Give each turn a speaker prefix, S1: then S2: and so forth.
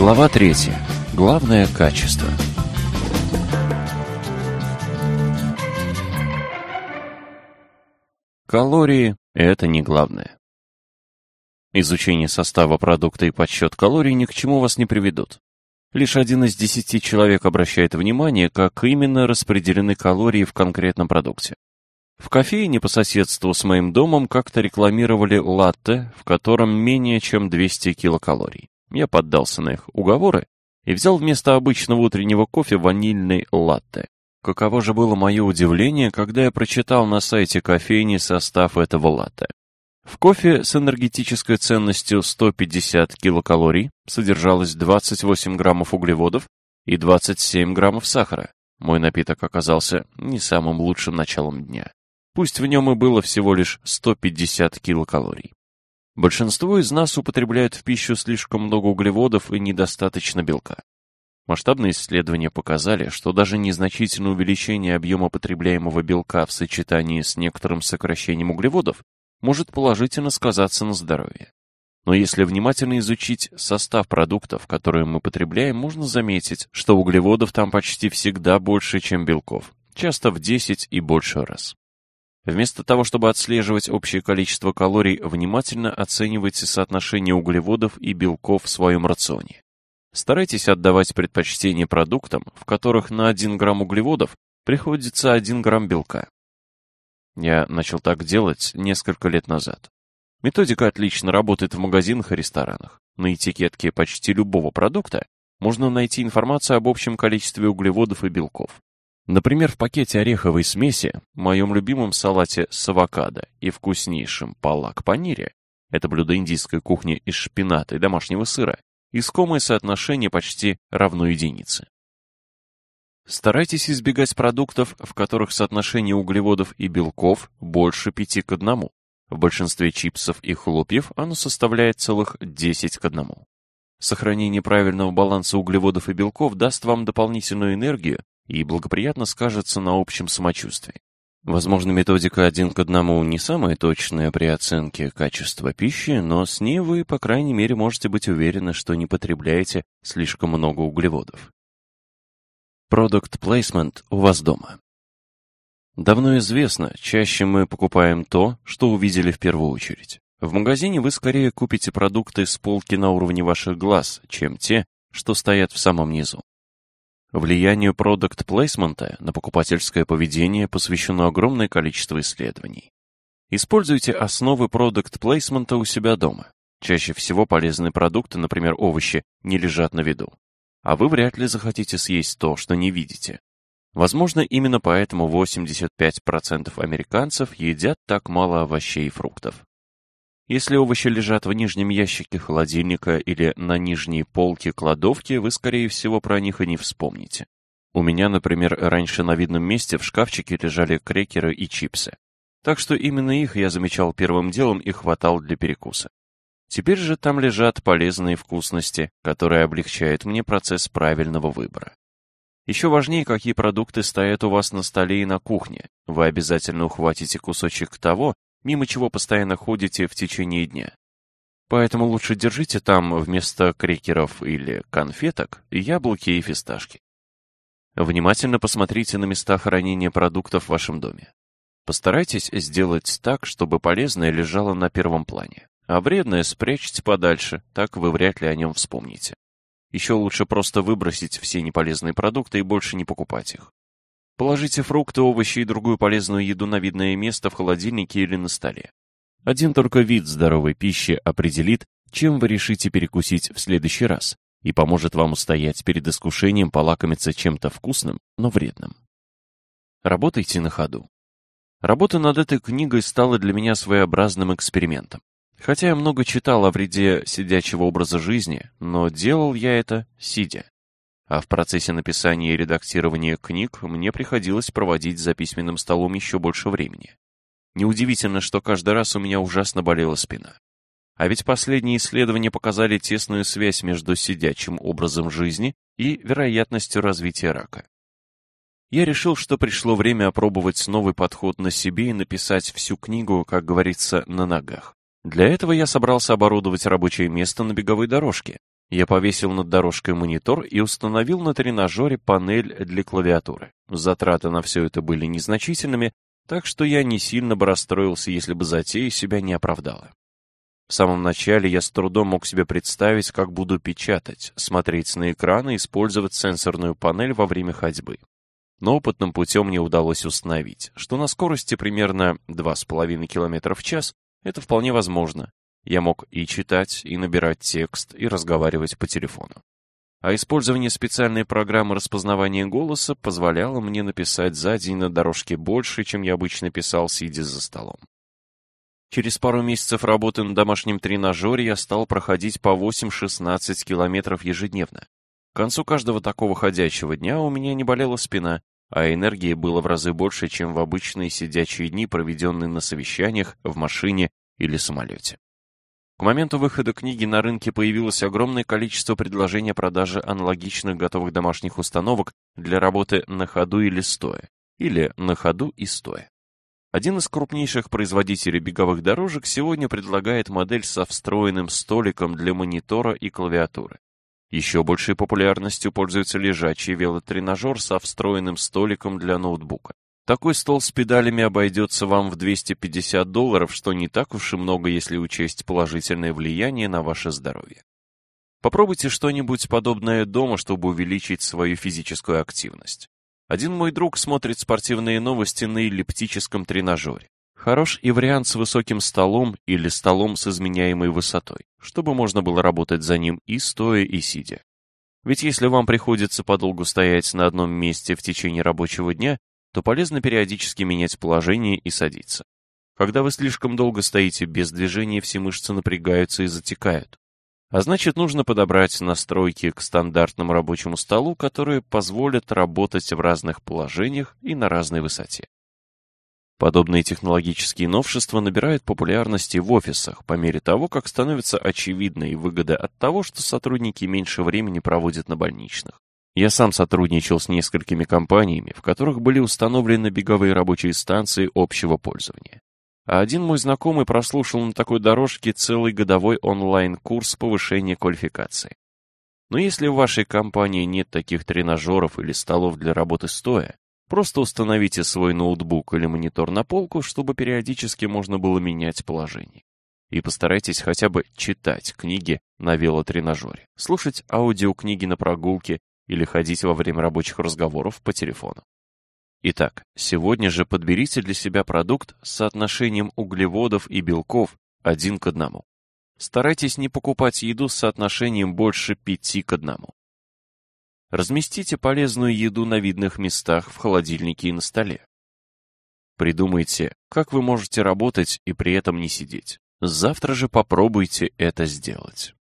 S1: Глава 3. Главное качество. Калории – это не главное. Изучение состава продукта и подсчет калорий ни к чему вас не приведут. Лишь один из десяти человек обращает внимание, как именно распределены калории в конкретном продукте. В кофейне по соседству с моим домом как-то рекламировали латте, в котором менее чем 200 килокалорий. Я поддался на их уговоры и взял вместо обычного утреннего кофе ванильный латте. Каково же было мое удивление, когда я прочитал на сайте кофейни состав этого латте. В кофе с энергетической ценностью 150 килокалорий содержалось 28 граммов углеводов и 27 граммов сахара. Мой напиток оказался не самым лучшим началом дня. Пусть в нем и было всего лишь 150 килокалорий. Большинство из нас употребляют в пищу слишком много углеводов и недостаточно белка. Масштабные исследования показали, что даже незначительное увеличение объема потребляемого белка в сочетании с некоторым сокращением углеводов может положительно сказаться на здоровье. Но если внимательно изучить состав продуктов, которые мы потребляем, можно заметить, что углеводов там почти всегда больше, чем белков, часто в 10 и больше раз. Вместо того, чтобы отслеживать общее количество калорий, внимательно оценивайте соотношение углеводов и белков в своем рационе. Старайтесь отдавать предпочтение продуктам, в которых на 1 грамм углеводов приходится 1 грамм белка. Я начал так делать несколько лет назад. Методика отлично работает в магазинах и ресторанах. На этикетке почти любого продукта можно найти информацию об общем количестве углеводов и белков. Например, в пакете ореховой смеси, моем любимом салате с авокадо и вкуснейшем палак-панире, это блюдо индийской кухни из шпината и домашнего сыра, искомое соотношение почти равно единице. Старайтесь избегать продуктов, в которых соотношение углеводов и белков больше 5 к 1. В большинстве чипсов и хлопьев оно составляет целых 10 к 1. Сохранение правильного баланса углеводов и белков даст вам дополнительную энергию и благоприятно скажется на общем самочувствии. Возможно, методика один к одному не самая точная при оценке качества пищи, но с ней вы, по крайней мере, можете быть уверены, что не потребляете слишком много углеводов. Product Placement у вас дома. Давно известно, чаще мы покупаем то, что увидели в первую очередь. В магазине вы скорее купите продукты с полки на уровне ваших глаз, чем те, что стоят в самом низу. Влиянию продукт-плейсмента на покупательское поведение посвящено огромное количество исследований. Используйте основы продукт-плейсмента у себя дома. Чаще всего полезные продукты, например, овощи, не лежат на виду. А вы вряд ли захотите съесть то, что не видите. Возможно, именно поэтому 85% американцев едят так мало овощей и фруктов. Если овощи лежат в нижнем ящике холодильника или на нижней полке кладовки, вы, скорее всего, про них и не вспомните. У меня, например, раньше на видном месте в шкафчике лежали крекеры и чипсы. Так что именно их я замечал первым делом и хватал для перекуса. Теперь же там лежат полезные вкусности, которые облегчают мне процесс правильного выбора. Еще важнее, какие продукты стоят у вас на столе и на кухне. Вы обязательно ухватите кусочек того, мимо чего постоянно ходите в течение дня. Поэтому лучше держите там вместо крекеров или конфеток яблоки и фисташки. Внимательно посмотрите на места хранения продуктов в вашем доме. Постарайтесь сделать так, чтобы полезное лежало на первом плане, а вредное спрячьте подальше, так вы вряд ли о нем вспомните. Еще лучше просто выбросить все неполезные продукты и больше не покупать их. Положите фрукты, овощи и другую полезную еду на видное место в холодильнике или на столе. Один только вид здоровой пищи определит, чем вы решите перекусить в следующий раз и поможет вам устоять перед искушением полакомиться чем-то вкусным, но вредным. Работайте на ходу. Работа над этой книгой стала для меня своеобразным экспериментом. Хотя я много читал о вреде сидячего образа жизни, но делал я это сидя а в процессе написания и редактирования книг мне приходилось проводить за письменным столом еще больше времени. Неудивительно, что каждый раз у меня ужасно болела спина. А ведь последние исследования показали тесную связь между сидячим образом жизни и вероятностью развития рака. Я решил, что пришло время опробовать новый подход на себе и написать всю книгу, как говорится, на ногах. Для этого я собрался оборудовать рабочее место на беговой дорожке, Я повесил над дорожкой монитор и установил на тренажере панель для клавиатуры. Затраты на все это были незначительными, так что я не сильно бы расстроился, если бы затея себя не оправдала. В самом начале я с трудом мог себе представить, как буду печатать, смотреть на экран и использовать сенсорную панель во время ходьбы. Но опытным путем мне удалось установить, что на скорости примерно 2,5 км в час это вполне возможно. Я мог и читать, и набирать текст, и разговаривать по телефону. А использование специальной программы распознавания голоса позволяло мне написать за день на дорожке больше, чем я обычно писал, сидя за столом. Через пару месяцев работы на домашнем тренажере я стал проходить по 8-16 километров ежедневно. К концу каждого такого ходячего дня у меня не болела спина, а энергии было в разы больше, чем в обычные сидячие дни, проведенные на совещаниях, в машине или самолете. К моменту выхода книги на рынке появилось огромное количество предложений о продаже аналогичных готовых домашних установок для работы на ходу или стоя, или на ходу и стоя. Один из крупнейших производителей беговых дорожек сегодня предлагает модель со встроенным столиком для монитора и клавиатуры. Еще большей популярностью пользуется лежачий велотренажер со встроенным столиком для ноутбука. Такой стол с педалями обойдется вам в 250 долларов, что не так уж и много, если учесть положительное влияние на ваше здоровье. Попробуйте что-нибудь подобное дома, чтобы увеличить свою физическую активность. Один мой друг смотрит спортивные новости на эллиптическом тренажере. Хорош и вариант с высоким столом или столом с изменяемой высотой, чтобы можно было работать за ним и стоя, и сидя. Ведь если вам приходится подолгу стоять на одном месте в течение рабочего дня, то полезно периодически менять положение и садиться. Когда вы слишком долго стоите без движения, все мышцы напрягаются и затекают. А значит, нужно подобрать настройки к стандартному рабочему столу, которые позволят работать в разных положениях и на разной высоте. Подобные технологические новшества набирают популярности в офисах по мере того, как становится очевидной выгода от того, что сотрудники меньше времени проводят на больничных. Я сам сотрудничал с несколькими компаниями, в которых были установлены беговые рабочие станции общего пользования а один мой знакомый прослушал на такой дорожке целый годовой онлайн-курс повышения квалификации. Но если в вашей компании нет таких тренажеров или столов для работы стоя, просто установите свой ноутбук или монитор на полку, чтобы периодически можно было менять положение. И постарайтесь хотя бы читать книги на велотренажере, слушать аудиокниги на прогулке или ходить во время рабочих разговоров по телефону. Итак, сегодня же подберите для себя продукт с соотношением углеводов и белков один к одному. Старайтесь не покупать еду с соотношением больше пяти к одному. Разместите полезную еду на видных местах в холодильнике и на столе. Придумайте, как вы можете работать и при этом не сидеть. Завтра же попробуйте это сделать.